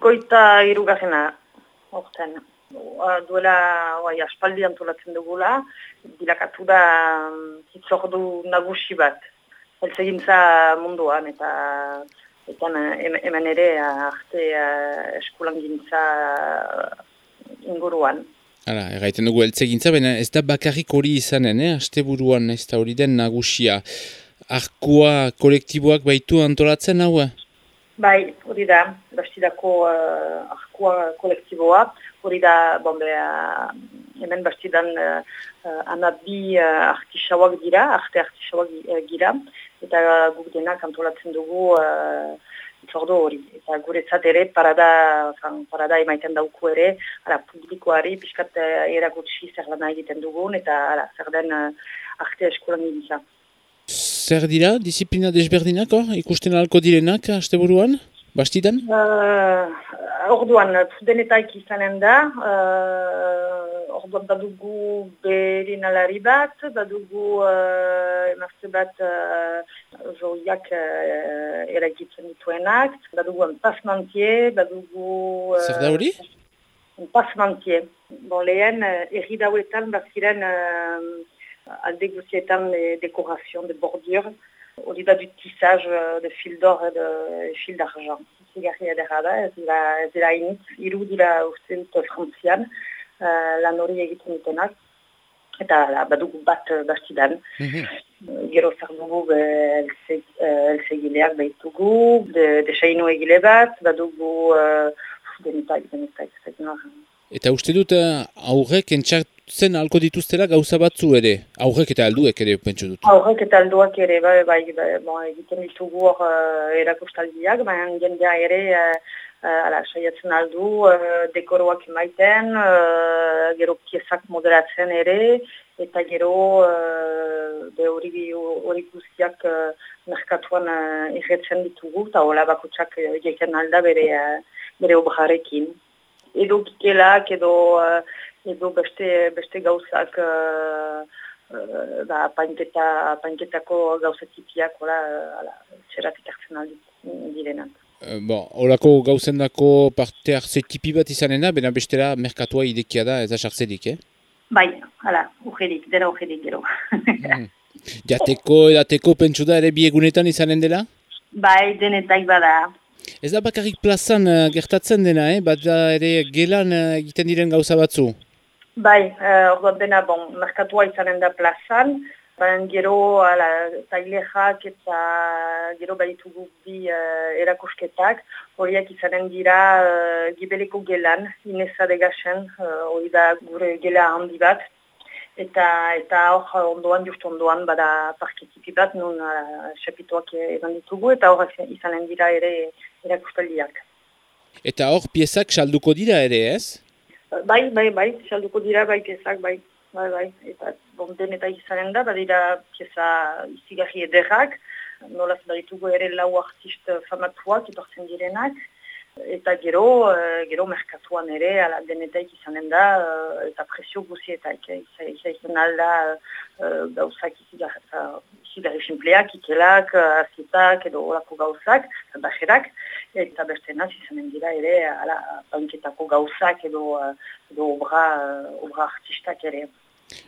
goita irugarrena, orten. Duela, oai, aspaldi antolatzen dugula, bilakatu da mm, hitzordu nagusi bat. Elzegintza munduan, eta eta hemen ere arte eskulan gintza inguruan. Hala, erraiten dugu eltzegintza, baina ez da bakarrik hori izanen, eh? Aste buruan ez da hori den nagusia. Arkua kolektiboak baitu antolatzen hau? Bai, hori da, bastidako uh, arkua kolektiboa, hori da, bon, uh, hemen bastidan uh, uh, anabi uh, artisauak dira, arte artisauak gira, eta uh, guk denak antolatzen dugu uh, itzordo hori. Eta guretzat ere, parada, fan, parada emaiten dauku ere, ara, publikoari, piskat uh, erakutsi zer lan egiten dugun, eta ara, zer den uh, arte eskolan gintza. Zer dira, disiplina desberdinak, ikusten alko direnak, haste buruan, bastidan? Uh, orduan, denetaik izanen da, uh, orduan badugu berinalari bat, badugu uh, emazte bat uh, joiak uh, eraikitzen dituenak, badugu pasmantie, badugu... Uh, Zer da hori? Pasmantie. Bon, lehen, erri dauetan, baziren... Uh, alde guztietan de dekorazioan, de bordure, hori da du tissage de fil d'or et de fil d'argent. Zigarri edera da, ez dira, ez dira initz, iru dira uste dut frantzian, uh, lan hori egiten dutenak, eta la, badugu bat bastidan. Mm -hmm. Gero zer dugu elsegileak behitugu, de, de saino egile bat, badugu uh, denetak, denetak, denetak, Eta uste dut aurrek entxartzen alko dituztela gauza batzu ere, aurrek eta alduek ere pentsu dut. Aurrek eta alduak ere, bai, bai, bai, bai egiten ditugu hor uh, erakustaldiak, baina jendea ere, uh, ala, saiatzen aldu, uh, dekoroak emaiten, uh, gero piezak moderatzen ere, eta gero uh, hori hori guztiak uh, merkatuan uh, irretzen ditugu, eta hola bakutsak uh, alda bere, uh, bere obrarekin edo kikelak edo, uh, edo beste, beste gauzak uh, uh, da painketa, painketako gauzatipiak hola, uh, zeratik hartzen aldi direnak. Bon, Olako gauzendako parte hartze tipi bat izanena, bena bestera merkatua idekia da ez asartzelik, eh? Bai, hala, ugerik, dela ugerik gero. mm. Jateko, edateko pentsu da ere biegunetan izanen dela? Bai, denetak bada. Ez da bakarrik plazan uh, gertatzen dena, eh? bat da ere gelan uh, egiten diren gauza batzu? Bai, uh, dena, bon, merkatua izanen da plazan, baina gero ala, tailexak eta gero baitugu bi uh, erakusketak, horiak izanen dira uh, gibeleko gelan, ineza degasen, hori uh, da gure gela handi bat, eta eta hor ondoan just ondoan bada parketipi bat nun xapituak edan ditugu eta hor izanen dira ere erakustaldiak. Eta hor piezak salduko dira ere ez? Bai, bai, bai, salduko dira bai piezak, bai, bai, bai. Eta bonten eta izanen da, badira pieza izigarri ederrak, nolaz ditugu ere lau artist famatuak etortzen direnak, Eta gero, uh, gero merkatuan ere, ala denetaik izanen da, uh, eta presio guzietaik, eh? izan alda gauzak izigarri simpleak, ikelak, azietak edo olako gauzak, bajerak, eta beste naz izanen dira ere, ala banketako gauzak edo, edo obra, obra artistak ere.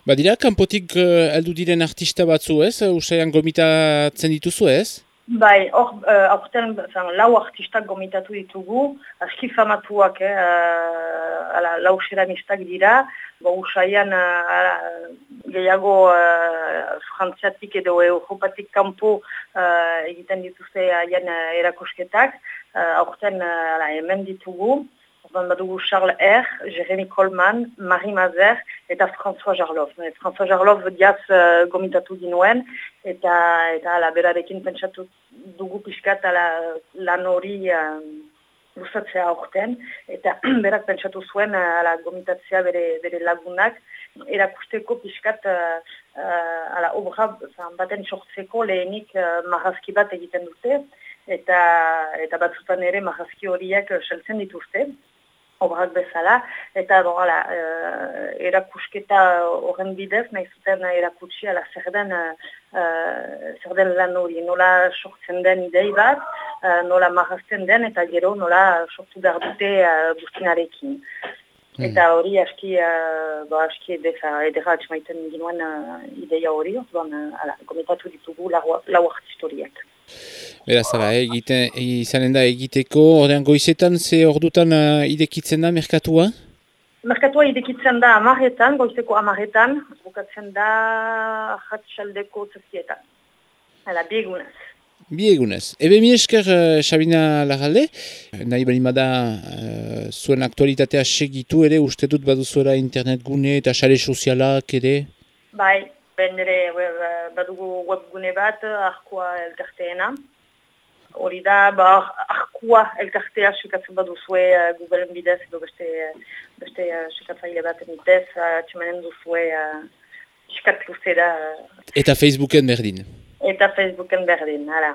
Badira, kanpotik uh, eldu diren artista batzu ez? Usaian gomitatzen dituzu ez? Bai, hor, uh, aurten, lau artistak gomitatu ditugu, aski famatuak, eh, uh, ala, lau xeramistak dira, bo usaian uh, gehiago uh, frantziatik edo europatik kanpo uh, egiten dituzte haien uh, erakusketak, aurten uh, hemen ditugu, Ordan badugu Charles R., Jérémy Coleman, Marie Mazer eta François Jarlov. François Jarlov diaz uh, gomitatu dinuen eta eta ala berarekin pentsatu dugu pixkat ala lan hori uh, luzatzea aurten eta berak pentsatu zuen ala gomitatzea bere, bere lagunak erakusteko pixkat uh, ala obra baten sortzeko lehenik uh, marrazki bat egiten dute eta eta batzutan ere marrazki horiak saltzen dituzte obrak bezala, eta bon, ala, uh, erakusketa horren bidez, nahi zuten erakutsi, ala, zer den, uh, zer den lan hori, nola sortzen den idei bat, nola marrazten den, eta gero nola sortu behar dute bustinarekin. Hmm. Eta hori aski, uh, ba, aski edera, edera atxamaiten ginoen uh, ideia hori, orduan, uh, ala, komentatu ditugu lau artistoriak. Beraz, ala, egiten, izanen da egiteko, ordean goizetan, ze ordutan uh, idekitzen da merkatua? Merkatua idekitzen da amaretan, goizeko amaretan, bukatzen da ahatsaldeko zazietan. Hala, biegunez. Biegunez. Ebe mi esker, uh, Sabina Lagalde, nahi balimada uh, zuen aktualitatea segitu ere, uste dut baduzuela internet gune eta xare sozialak ere? Bai, ben ere badugu webgune bat, arkoa elkarteena. Hori da, ba, arkua elkartea sukatzen baduzue uh, Googleen bidez edo beste, beste uh, sukatzaile bat bidez, uh, txemanen duzue uh, sukat luzera. Eta Facebooken berdin. Eta Facebooken berdin, hala.